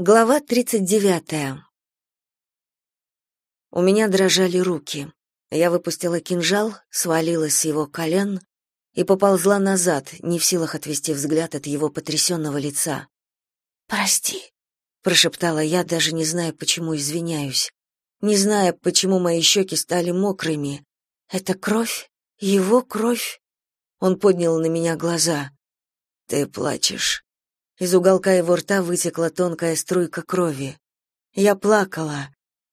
Глава 39. У меня дрожали руки. Я выпустила кинжал, свалилась с его колен и поползла назад, не в силах отвести взгляд от его потрясенного лица. «Прости», — прошептала я, даже не зная, почему извиняюсь. Не зная, почему мои щеки стали мокрыми. «Это кровь? Его кровь?» Он поднял на меня глаза. «Ты плачешь». Из уголка его рта вытекла тонкая струйка крови. Я плакала.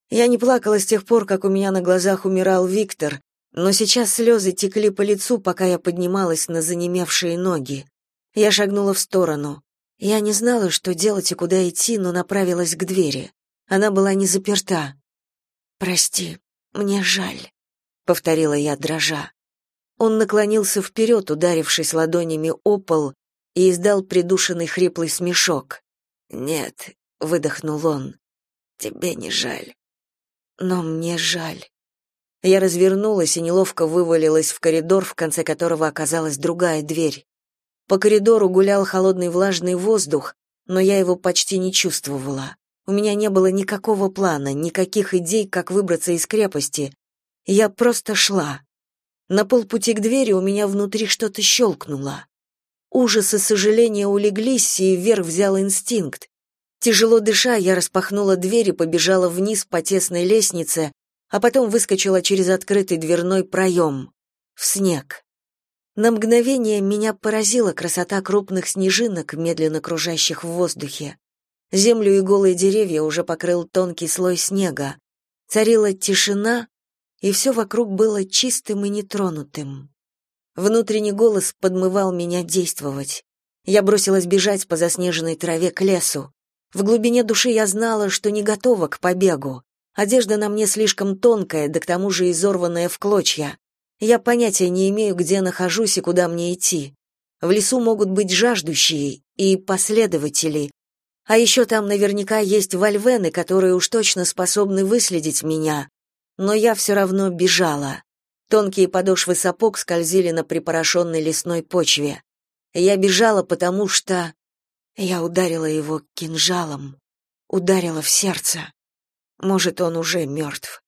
Я не плакала с тех пор, как у меня на глазах умирал Виктор, но сейчас слезы текли по лицу, пока я поднималась на занемевшие ноги. Я шагнула в сторону. Я не знала, что делать и куда идти, но направилась к двери. Она была не заперта. «Прости, мне жаль», — повторила я, дрожа. Он наклонился вперед, ударившись ладонями о пол, и издал придушенный хриплый смешок. «Нет», — выдохнул он, — «тебе не жаль». «Но мне жаль». Я развернулась и неловко вывалилась в коридор, в конце которого оказалась другая дверь. По коридору гулял холодный влажный воздух, но я его почти не чувствовала. У меня не было никакого плана, никаких идей, как выбраться из крепости. Я просто шла. На полпути к двери у меня внутри что-то щелкнуло. Ужас и сожаление улеглись, и вверх взял инстинкт. Тяжело дыша, я распахнула дверь и побежала вниз по тесной лестнице, а потом выскочила через открытый дверной проем. В снег. На мгновение меня поразила красота крупных снежинок, медленно кружащих в воздухе. Землю и голые деревья уже покрыл тонкий слой снега. Царила тишина, и все вокруг было чистым и нетронутым. Внутренний голос подмывал меня действовать. Я бросилась бежать по заснеженной траве к лесу. В глубине души я знала, что не готова к побегу. Одежда на мне слишком тонкая, да к тому же изорванная в клочья. Я понятия не имею, где нахожусь и куда мне идти. В лесу могут быть жаждущие и последователи. А еще там наверняка есть вольвены, которые уж точно способны выследить меня. Но я все равно бежала. Тонкие подошвы сапог скользили на припорошенной лесной почве. Я бежала, потому что... Я ударила его кинжалом, ударила в сердце. Может, он уже мертв.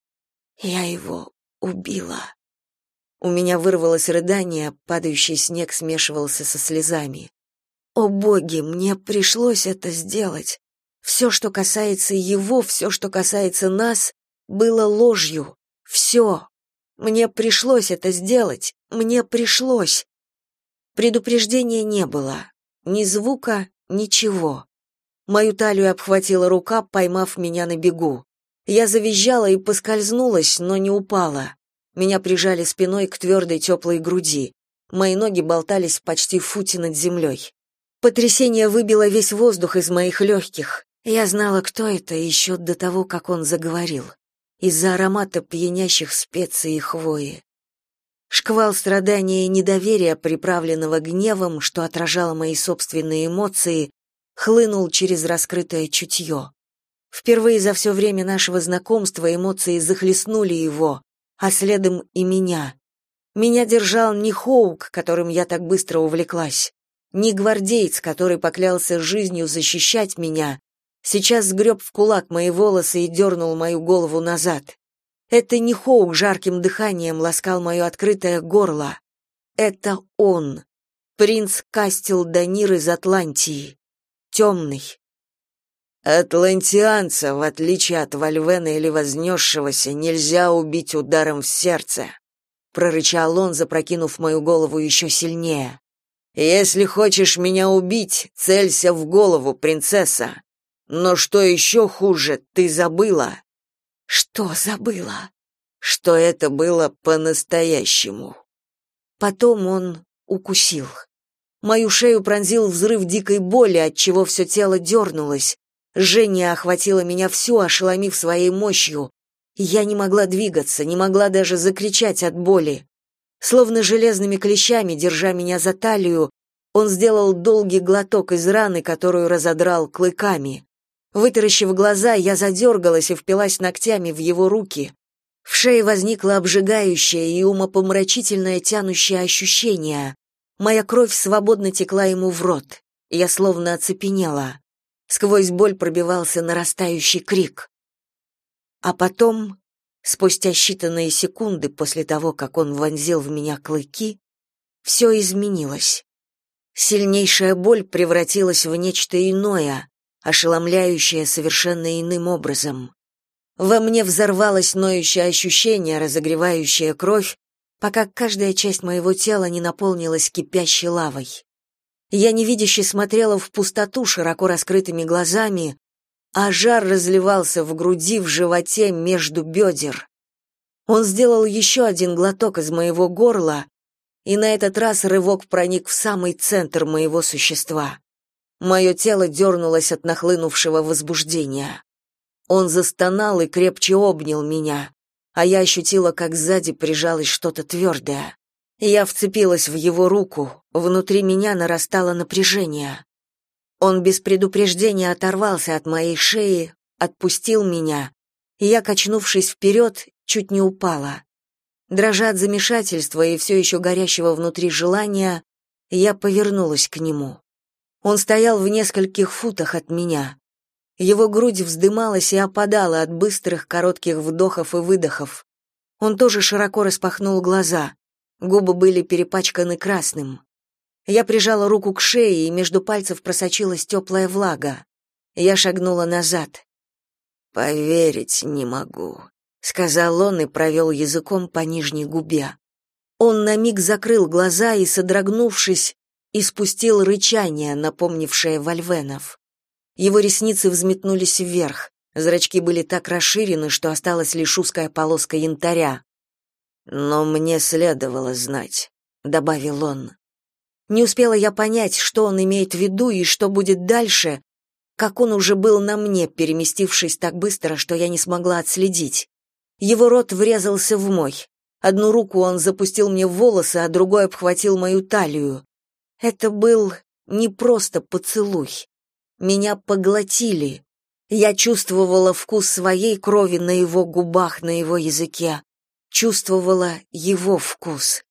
Я его убила. У меня вырвалось рыдание, падающий снег смешивался со слезами. О боги, мне пришлось это сделать. Все, что касается его, все, что касается нас, было ложью. Все. Мне пришлось это сделать, мне пришлось. Предупреждения не было, ни звука, ничего. Мою талию обхватила рука, поймав меня на бегу. Я завизжала и поскользнулась, но не упала. Меня прижали спиной к твердой теплой груди. Мои ноги болтались почти в футе над землей. Потрясение выбило весь воздух из моих легких. Я знала, кто это еще до того, как он заговорил из-за аромата пьянящих специй и хвои. Шквал страдания и недоверия, приправленного гневом, что отражало мои собственные эмоции, хлынул через раскрытое чутье. Впервые за все время нашего знакомства эмоции захлестнули его, а следом и меня. Меня держал не Хоук, которым я так быстро увлеклась, не гвардеец, который поклялся жизнью защищать меня, сейчас сгреб в кулак мои волосы и дернул мою голову назад. Это не Хоук жарким дыханием ласкал мое открытое горло. Это он, принц Кастел Данир из Атлантии, темный. Атлантианца, в отличие от Вальвена или вознесшегося, нельзя убить ударом в сердце, прорычал он, запрокинув мою голову еще сильнее. Если хочешь меня убить, целься в голову, принцесса. Но что еще хуже, ты забыла. Что забыла? Что это было по-настоящему. Потом он укусил. Мою шею пронзил взрыв дикой боли, от чего все тело дернулось. Жжение охватило меня всю, ошеломив своей мощью. Я не могла двигаться, не могла даже закричать от боли. Словно железными клещами, держа меня за талию, он сделал долгий глоток из раны, которую разодрал клыками. Вытаращив глаза, я задергалась и впилась ногтями в его руки. В шее возникло обжигающее и умопомрачительное тянущее ощущение. Моя кровь свободно текла ему в рот. Я словно оцепенела. Сквозь боль пробивался нарастающий крик. А потом, спустя считанные секунды после того, как он вонзил в меня клыки, все изменилось. Сильнейшая боль превратилась в нечто иное, ошеломляющее совершенно иным образом. Во мне взорвалось ноющее ощущение, разогревающее кровь, пока каждая часть моего тела не наполнилась кипящей лавой. Я невидяще смотрела в пустоту широко раскрытыми глазами, а жар разливался в груди, в животе, между бедер. Он сделал еще один глоток из моего горла, и на этот раз рывок проник в самый центр моего существа. Мое тело дернулось от нахлынувшего возбуждения. Он застонал и крепче обнял меня, а я ощутила, как сзади прижалось что-то твердое. Я вцепилась в его руку, внутри меня нарастало напряжение. Он без предупреждения оторвался от моей шеи, отпустил меня, и я, качнувшись вперед, чуть не упала. Дрожа от замешательства и все еще горящего внутри желания, я повернулась к нему. Он стоял в нескольких футах от меня. Его грудь вздымалась и опадала от быстрых коротких вдохов и выдохов. Он тоже широко распахнул глаза. Губы были перепачканы красным. Я прижала руку к шее, и между пальцев просочилась теплая влага. Я шагнула назад. «Поверить не могу», — сказал он и провел языком по нижней губе. Он на миг закрыл глаза и, содрогнувшись, испустил рычание, напомнившее вольвенов. Его ресницы взметнулись вверх, зрачки были так расширены, что осталась лишь узкая полоска янтаря. Но мне следовало знать, добавил он. Не успела я понять, что он имеет в виду и что будет дальше, как он уже был на мне, переместившись так быстро, что я не смогла отследить. Его рот врезался в мой. Одну руку он запустил мне в волосы, а другой обхватил мою талию. Это был не просто поцелуй. Меня поглотили. Я чувствовала вкус своей крови на его губах, на его языке чувствовала его вкус.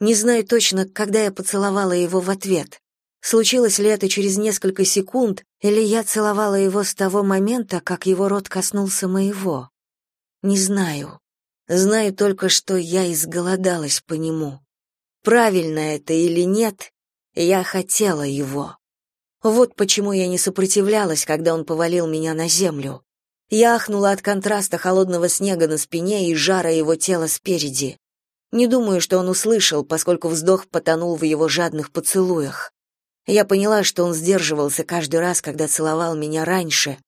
Не знаю точно, когда я поцеловала его в ответ. Случилось ли это через несколько секунд, или я целовала его с того момента, как его рот коснулся моего. Не знаю. Знаю только, что я изголодалась по нему. Правильно это или нет, я хотела его. Вот почему я не сопротивлялась, когда он повалил меня на землю. Я ахнула от контраста холодного снега на спине и жара его тела спереди. Не думаю, что он услышал, поскольку вздох потонул в его жадных поцелуях. Я поняла, что он сдерживался каждый раз, когда целовал меня раньше.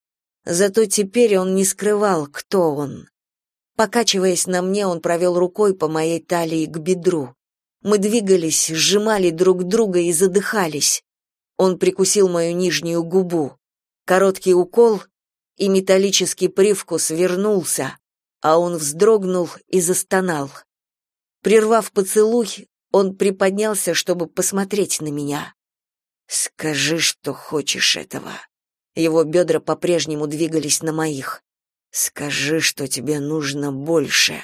Зато теперь он не скрывал, кто он. Покачиваясь на мне, он провел рукой по моей талии к бедру. Мы двигались, сжимали друг друга и задыхались. Он прикусил мою нижнюю губу. Короткий укол, и металлический привкус вернулся, а он вздрогнул и застонал. Прервав поцелуй, он приподнялся, чтобы посмотреть на меня. «Скажи, что хочешь этого». Его бедра по-прежнему двигались на моих. «Скажи, что тебе нужно больше».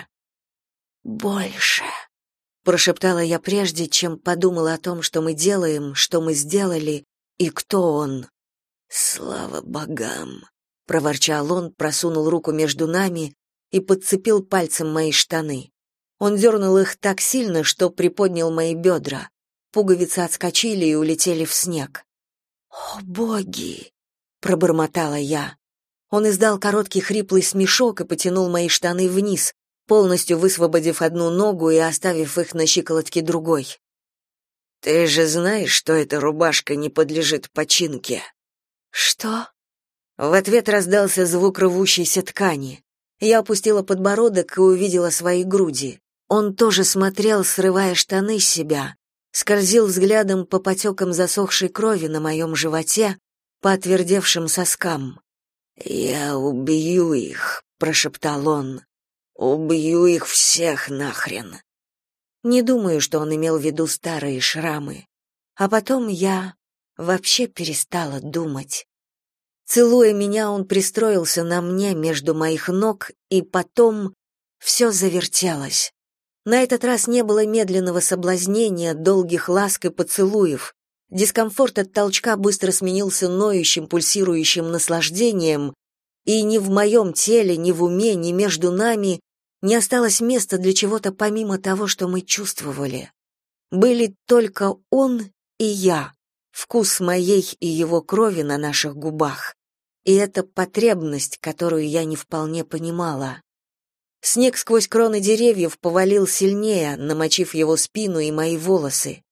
«Больше», — прошептала я прежде, чем подумала о том, что мы делаем, что мы сделали и кто он. «Слава богам!» проворчал он, просунул руку между нами и подцепил пальцем мои штаны. Он дернул их так сильно, что приподнял мои бедра. Пуговицы отскочили и улетели в снег. «О, боги!» — пробормотала я. Он издал короткий хриплый смешок и потянул мои штаны вниз, полностью высвободив одну ногу и оставив их на щиколотке другой. «Ты же знаешь, что эта рубашка не подлежит починке?» «Что?» В ответ раздался звук рвущейся ткани. Я опустила подбородок и увидела свои груди. Он тоже смотрел, срывая штаны с себя, скользил взглядом по потекам засохшей крови на моем животе, по отвердевшим соскам. «Я убью их», — прошептал он. «Убью их всех нахрен». Не думаю, что он имел в виду старые шрамы. А потом я вообще перестала думать. Целуя меня, он пристроился на мне между моих ног, и потом все завертелось. На этот раз не было медленного соблазнения, долгих ласк и поцелуев. Дискомфорт от толчка быстро сменился ноющим, пульсирующим наслаждением, и ни в моем теле, ни в уме, ни между нами не осталось места для чего-то помимо того, что мы чувствовали. Были только он и я, вкус моей и его крови на наших губах. И эта потребность, которую я не вполне понимала. Снег сквозь кроны деревьев повалил сильнее, намочив его спину и мои волосы.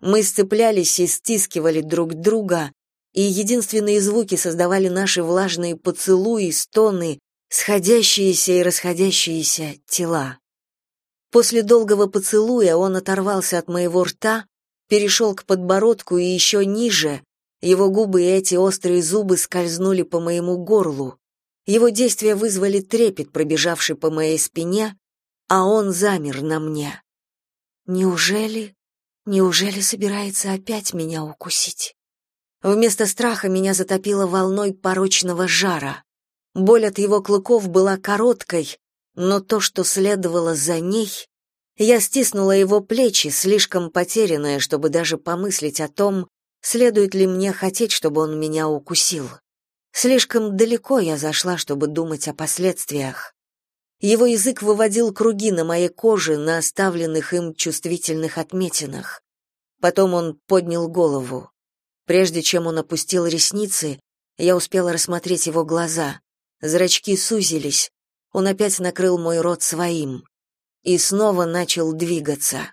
Мы сцеплялись и стискивали друг друга, и единственные звуки создавали наши влажные поцелуи, стоны, сходящиеся и расходящиеся тела. После долгого поцелуя он оторвался от моего рта, перешел к подбородку и еще ниже. Его губы и эти острые зубы скользнули по моему горлу. Его действия вызвали трепет, пробежавший по моей спине, а он замер на мне. Неужели, неужели собирается опять меня укусить? Вместо страха меня затопило волной порочного жара. Боль от его клыков была короткой, но то, что следовало за ней, я стиснула его плечи, слишком потерянная, чтобы даже помыслить о том, следует ли мне хотеть, чтобы он меня укусил. Слишком далеко я зашла, чтобы думать о последствиях. Его язык выводил круги на моей коже, на оставленных им чувствительных отметинах. Потом он поднял голову. Прежде чем он опустил ресницы, я успела рассмотреть его глаза. Зрачки сузились. Он опять накрыл мой рот своим и снова начал двигаться.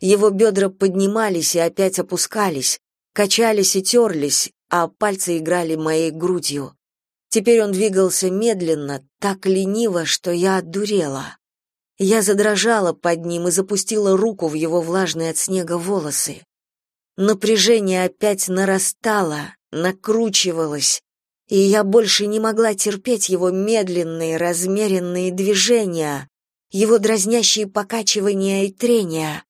Его бедра поднимались и опять опускались, качались и терлись, а пальцы играли моей грудью. Теперь он двигался медленно, так лениво, что я отдурела. Я задрожала под ним и запустила руку в его влажные от снега волосы. Напряжение опять нарастало, накручивалось, и я больше не могла терпеть его медленные, размеренные движения, его дразнящие покачивания и трения.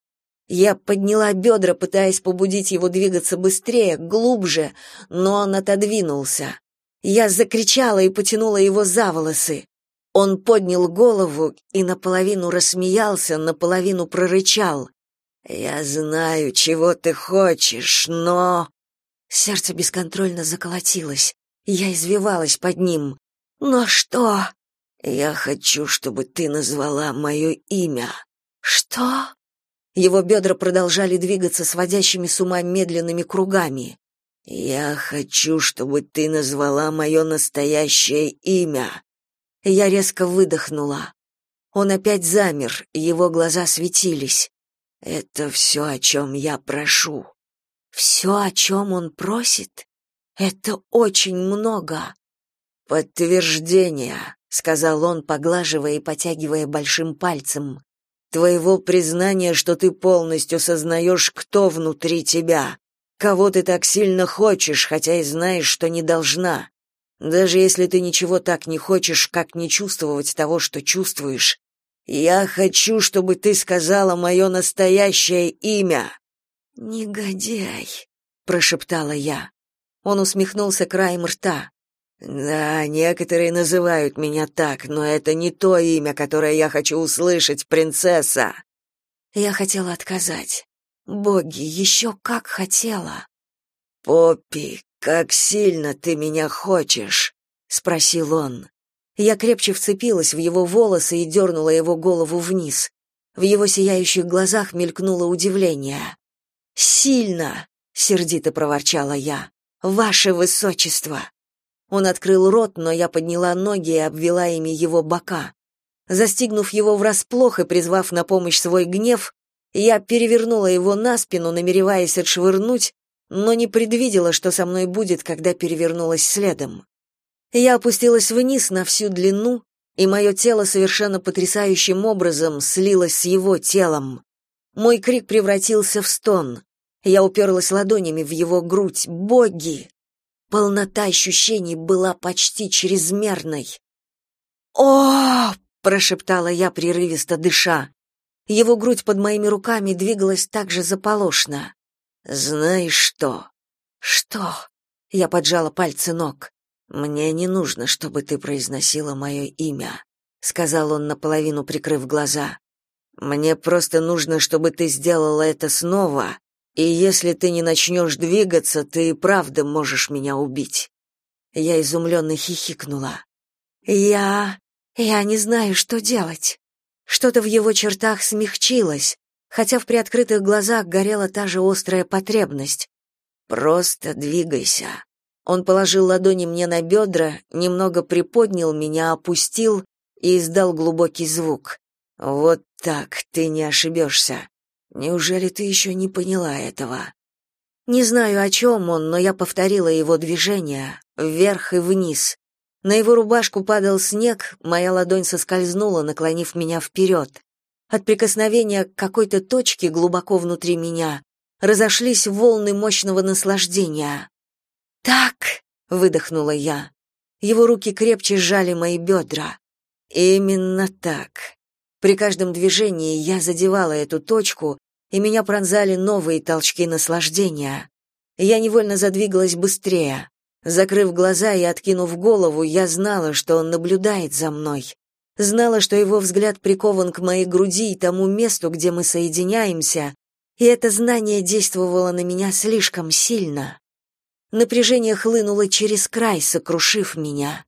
Я подняла бедра, пытаясь побудить его двигаться быстрее, глубже, но он отодвинулся. Я закричала и потянула его за волосы. Он поднял голову и наполовину рассмеялся, наполовину прорычал. «Я знаю, чего ты хочешь, но...» Сердце бесконтрольно заколотилось. Я извивалась под ним. «Но что?» «Я хочу, чтобы ты назвала мое имя». «Что?» Его бедра продолжали двигаться сводящими с ума медленными кругами. «Я хочу, чтобы ты назвала мое настоящее имя». Я резко выдохнула. Он опять замер, его глаза светились. «Это все, о чем я прошу». «Все, о чем он просит? Это очень много». «Подтверждение», — сказал он, поглаживая и потягивая большим пальцем твоего признания, что ты полностью сознаешь, кто внутри тебя, кого ты так сильно хочешь, хотя и знаешь, что не должна. Даже если ты ничего так не хочешь, как не чувствовать того, что чувствуешь. Я хочу, чтобы ты сказала мое настоящее имя. Негодяй, прошептала я. Он усмехнулся краем рта. Да, некоторые называют меня так, но это не то имя, которое я хочу услышать, принцесса. Я хотела отказать. Боги, еще как хотела. Поппи, как сильно ты меня хочешь, спросил он. Я крепче вцепилась в его волосы и дернула его голову вниз. В его сияющих глазах мелькнуло удивление. «Сильно!» — сердито проворчала я. «Ваше высочество!» Он открыл рот, но я подняла ноги и обвела ими его бока. Застигнув его врасплох и призвав на помощь свой гнев, я перевернула его на спину, намереваясь отшвырнуть, но не предвидела, что со мной будет, когда перевернулась следом. Я опустилась вниз на всю длину, и мое тело совершенно потрясающим образом слилось с его телом. Мой крик превратился в стон. Я уперлась ладонями в его грудь. «Боги!» Полнота ощущений была почти чрезмерной. «О!» — прошептала я, прерывисто дыша. Его грудь под моими руками двигалась так же заполошно. «Знаешь что?» «Что?» — я поджала пальцы ног. «Мне не нужно, чтобы ты произносила мое имя», — сказал он, наполовину прикрыв глаза. «Мне просто нужно, чтобы ты сделала это снова, И если ты не начнешь двигаться, ты и правда можешь меня убить. Я изумленно хихикнула. Я я не знаю, что делать. Что-то в его чертах смягчилось, хотя в приоткрытых глазах горела та же острая потребность. Просто двигайся. Он положил ладони мне на бедра, немного приподнял меня, опустил и издал глубокий звук. Вот так, ты не ошибешься. Неужели ты еще не поняла этого? Не знаю, о чем он, но я повторила его движение вверх и вниз. На его рубашку падал снег, моя ладонь соскользнула, наклонив меня вперед. От прикосновения к какой-то точке глубоко внутри меня разошлись волны мощного наслаждения. «Так!» — выдохнула я. Его руки крепче сжали мои бедра. Именно так. При каждом движении я задевала эту точку, и меня пронзали новые толчки наслаждения. Я невольно задвигалась быстрее. Закрыв глаза и откинув голову, я знала, что он наблюдает за мной. Знала, что его взгляд прикован к моей груди и тому месту, где мы соединяемся, и это знание действовало на меня слишком сильно. Напряжение хлынуло через край, сокрушив меня.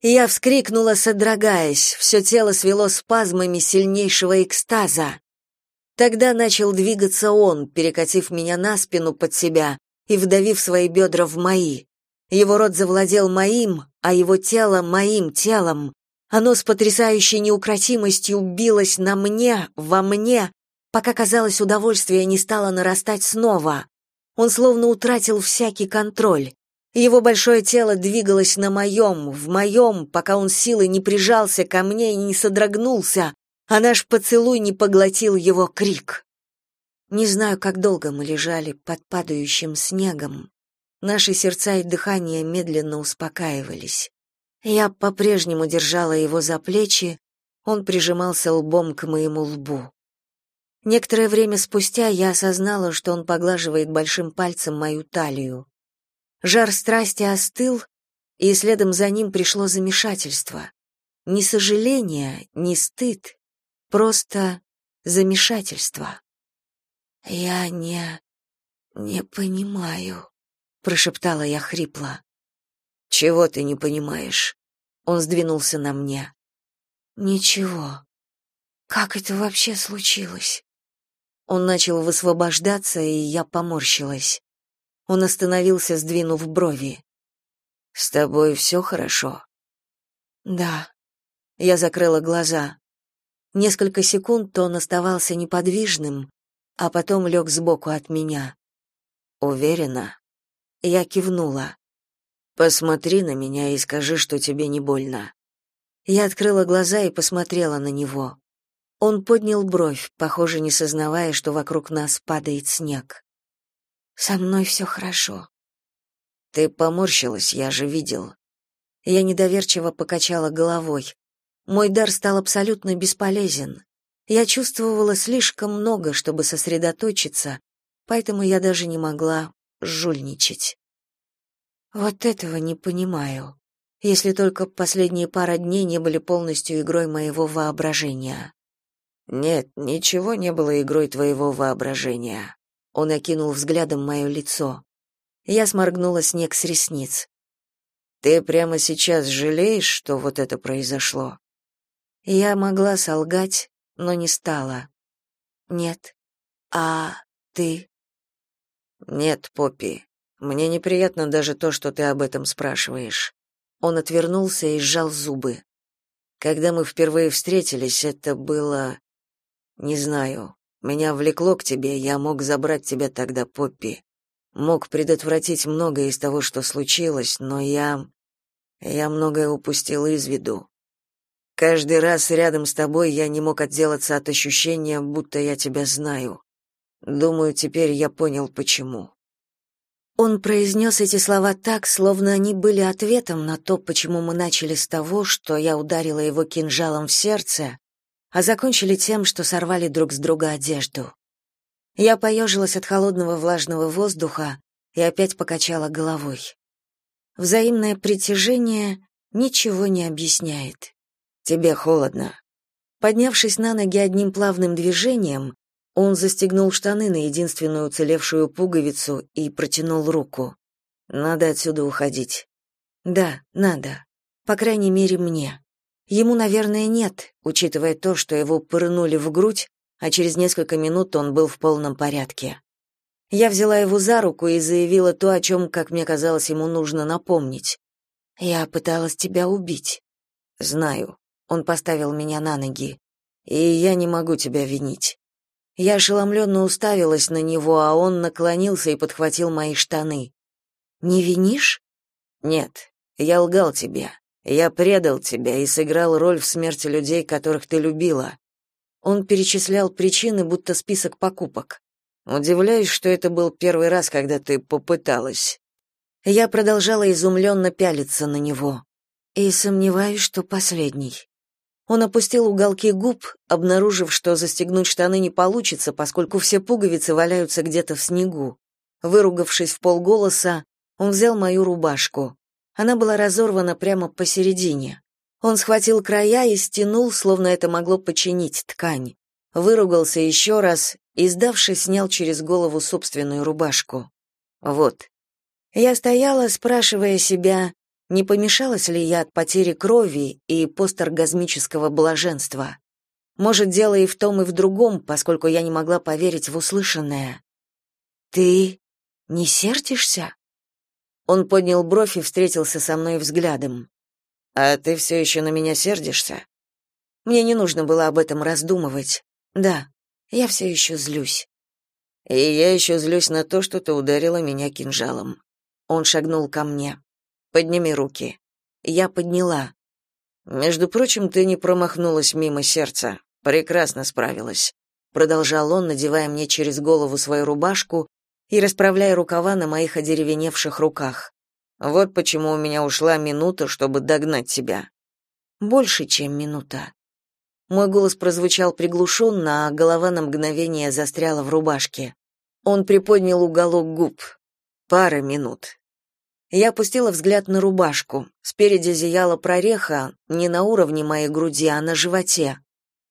Я вскрикнула, содрогаясь, все тело свело спазмами сильнейшего экстаза. Тогда начал двигаться он, перекатив меня на спину под себя и вдавив свои бедра в мои. Его рот завладел моим, а его тело моим телом. Оно с потрясающей неукротимостью билось на мне, во мне, пока, казалось, удовольствие не стало нарастать снова. Он словно утратил всякий контроль. Его большое тело двигалось на моем, в моем, пока он силой не прижался ко мне и не содрогнулся, а наш поцелуй не поглотил его крик. Не знаю, как долго мы лежали под падающим снегом. Наши сердца и дыхание медленно успокаивались. Я по-прежнему держала его за плечи, он прижимался лбом к моему лбу. Некоторое время спустя я осознала, что он поглаживает большим пальцем мою талию. Жар страсти остыл, и следом за ним пришло замешательство. Ни сожаление, ни стыд, просто замешательство. Я не не понимаю, прошептала я хрипло. Чего ты не понимаешь? Он сдвинулся на мне. Ничего. Как это вообще случилось? Он начал высвобождаться, и я поморщилась. Он остановился, сдвинув брови. С тобой все хорошо? Да. Я закрыла глаза. Несколько секунд он оставался неподвижным, а потом лег сбоку от меня. Уверена? Я кивнула. Посмотри на меня и скажи, что тебе не больно. Я открыла глаза и посмотрела на него. Он поднял бровь, похоже, не сознавая, что вокруг нас падает снег. Со мной все хорошо. Ты поморщилась, я же видел. Я недоверчиво покачала головой. Мой дар стал абсолютно бесполезен. Я чувствовала слишком много, чтобы сосредоточиться, поэтому я даже не могла жульничать. Вот этого не понимаю, если только последние пара дней не были полностью игрой моего воображения. Нет, ничего не было игрой твоего воображения. Он окинул взглядом мое лицо. Я сморгнула снег с ресниц. Ты прямо сейчас жалеешь, что вот это произошло? Я могла солгать, но не стала. Нет. А ты? Нет, Поппи. Мне неприятно даже то, что ты об этом спрашиваешь. Он отвернулся и сжал зубы. Когда мы впервые встретились, это было не знаю. Меня влекло к тебе, я мог забрать тебя тогда, Поппи. Мог предотвратить многое из того, что случилось, но я я многое упустил из виду. Каждый раз рядом с тобой я не мог отделаться от ощущения, будто я тебя знаю. Думаю, теперь я понял почему. Он произнес эти слова так, словно они были ответом на то, почему мы начали с того, что я ударила его кинжалом в сердце, а закончили тем, что сорвали друг с друга одежду. Я поежилась от холодного влажного воздуха и опять покачала головой. Взаимное притяжение ничего не объясняет. Тебе холодно. Поднявшись на ноги одним плавным движением, Он застегнул штаны на единственную уцелевшую пуговицу и протянул руку. Надо отсюда уходить. Да, надо. По крайней мере, мне. Ему, наверное, нет, учитывая то, что его пырнули в грудь, а через несколько минут он был в полном порядке. Я взяла его за руку и заявила то, о чем, как мне казалось, ему нужно напомнить. Я пыталась тебя убить. Знаю. Он поставил меня на ноги. И я не могу тебя винить. Я ошеломленно уставилась на него, а он наклонился и подхватил мои штаны. Не винишь? Нет, я лгал тебе. Я предал тебя и сыграл роль в смерти людей, которых ты любила. Он перечислял причины, будто список покупок. Удивляюсь, что это был первый раз, когда ты попыталась. Я продолжала изумленно пялиться на него. И сомневаюсь, что последний. Он опустил уголки губ, обнаружив, что застегнуть штаны не получится, поскольку все пуговицы валяются где-то в снегу. Выругавшись в полголоса, он взял мою рубашку. Она была разорвана прямо посередине. Он схватил края и стянул, словно это могло починить ткань. Выругался еще раз и, сдавшись, снял через голову собственную рубашку. Вот. Я стояла, спрашивая себя, не помешалась ли я от потери крови и посторгазмического блаженства. Может, дело и в том, и в другом, поскольку я не могла поверить в услышанное. «Ты не сердишься?» Он поднял бровь и встретился со мной взглядом. А ты все еще на меня сердишься? Мне не нужно было об этом раздумывать. Да, я все еще злюсь. И я еще злюсь на то, что ты ударила меня кинжалом. Он шагнул ко мне. Подними руки. Я подняла. Между прочим, ты не промахнулась мимо сердца. Прекрасно справилась, продолжал он, надевая мне через голову свою рубашку и расправляя рукава на моих одеревеневших руках. Вот почему у меня ушла минута, чтобы догнать тебя. Больше, чем минута. Мой голос прозвучал приглушенно, а голова на мгновение застряла в рубашке. Он приподнял уголок губ. Пара минут. Я опустила взгляд на рубашку. Спереди зияла прореха, не на уровне моей груди, а на животе.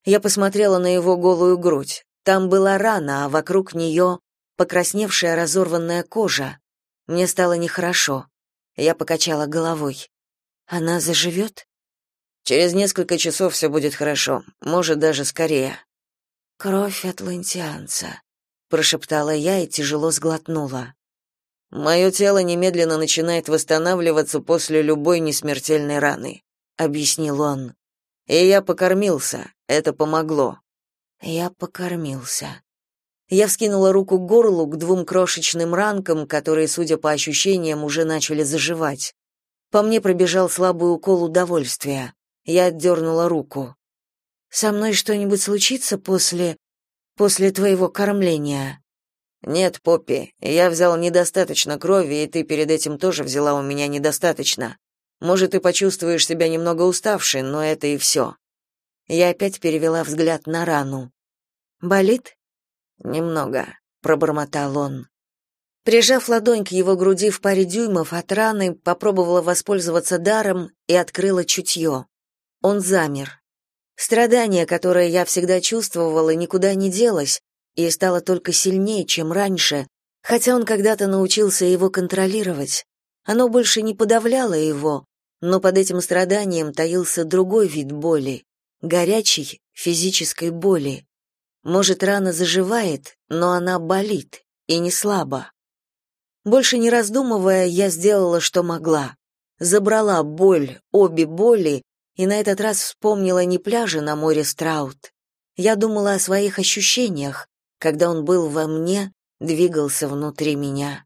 Я посмотрела на его голую грудь. Там была рана, а вокруг нее покрасневшая разорванная кожа. Мне стало нехорошо. Я покачала головой. Она заживет?» Через несколько часов все будет хорошо, может даже скорее. Кровь атлантианца, прошептала я и тяжело сглотнула. Мое тело немедленно начинает восстанавливаться после любой несмертельной раны, объяснил он. И я покормился, это помогло. Я покормился. Я вскинула руку к горлу, к двум крошечным ранкам, которые, судя по ощущениям, уже начали заживать. По мне пробежал слабый укол удовольствия. Я отдернула руку. «Со мной что-нибудь случится после... после твоего кормления?» «Нет, Поппи, я взял недостаточно крови, и ты перед этим тоже взяла у меня недостаточно. Может, ты почувствуешь себя немного уставшей, но это и все». Я опять перевела взгляд на рану. «Болит?» Немного, пробормотал он. Прижав ладонь к его груди в паре дюймов от раны, попробовала воспользоваться даром и открыла чутье. Он замер. Страдание, которое я всегда чувствовала, никуда не делось и стало только сильнее, чем раньше, хотя он когда-то научился его контролировать. Оно больше не подавляло его, но под этим страданием таился другой вид боли, горячей физической боли. Может, рана заживает, но она болит, и не слабо. Больше не раздумывая, я сделала, что могла. Забрала боль, обе боли, и на этот раз вспомнила не пляжи на море Страут. Я думала о своих ощущениях, когда он был во мне, двигался внутри меня.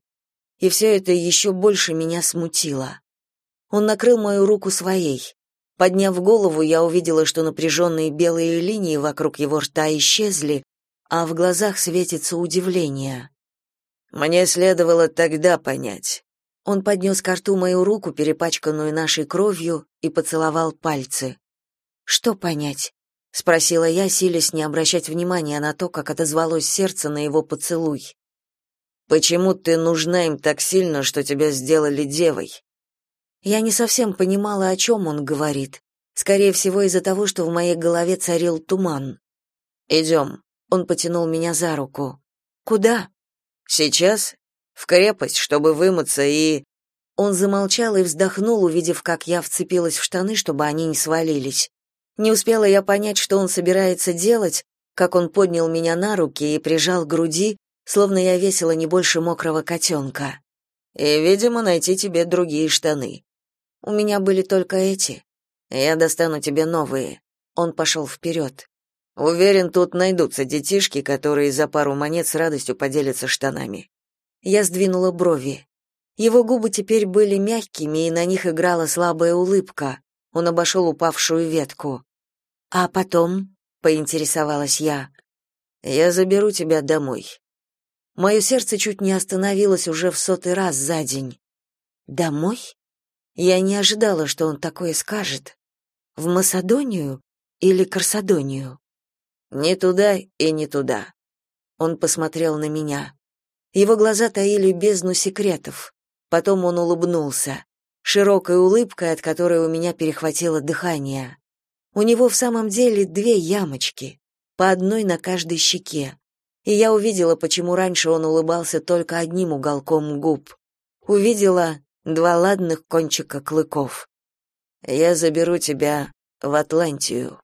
И все это еще больше меня смутило. Он накрыл мою руку своей. Подняв голову, я увидела, что напряженные белые линии вокруг его рта исчезли, а в глазах светится удивление. Мне следовало тогда понять. Он поднес к рту мою руку, перепачканную нашей кровью, и поцеловал пальцы. Что понять? Спросила я, силясь не обращать внимания на то, как отозвалось сердце на его поцелуй. Почему ты нужна им так сильно, что тебя сделали девой? Я не совсем понимала, о чем он говорит. Скорее всего, из-за того, что в моей голове царил туман. «Идем», Он потянул меня за руку. Куда? Сейчас в крепость, чтобы вымыться и Он замолчал и вздохнул, увидев, как я вцепилась в штаны, чтобы они не свалились. Не успела я понять, что он собирается делать, как он поднял меня на руки и прижал к груди, словно я весила не больше мокрого котенка. И, видимо, найти тебе другие штаны. У меня были только эти. Я достану тебе новые. Он пошел вперед. Уверен, тут найдутся детишки, которые за пару монет с радостью поделятся штанами. Я сдвинула брови. Его губы теперь были мягкими, и на них играла слабая улыбка. Он обошел упавшую ветку. А потом, поинтересовалась я. Я заберу тебя домой. Мое сердце чуть не остановилось уже в сотый раз за день. Домой? Я не ожидала, что он такое скажет. В Масадонию или Корсадонию? Не туда и не туда. Он посмотрел на меня. Его глаза таили бездну секретов. Потом он улыбнулся, широкой улыбкой, от которой у меня перехватило дыхание. У него в самом деле две ямочки, по одной на каждой щеке и я увидела, почему раньше он улыбался только одним уголком губ. Увидела два ладных кончика клыков. Я заберу тебя в Атлантию.